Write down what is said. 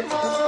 Oh.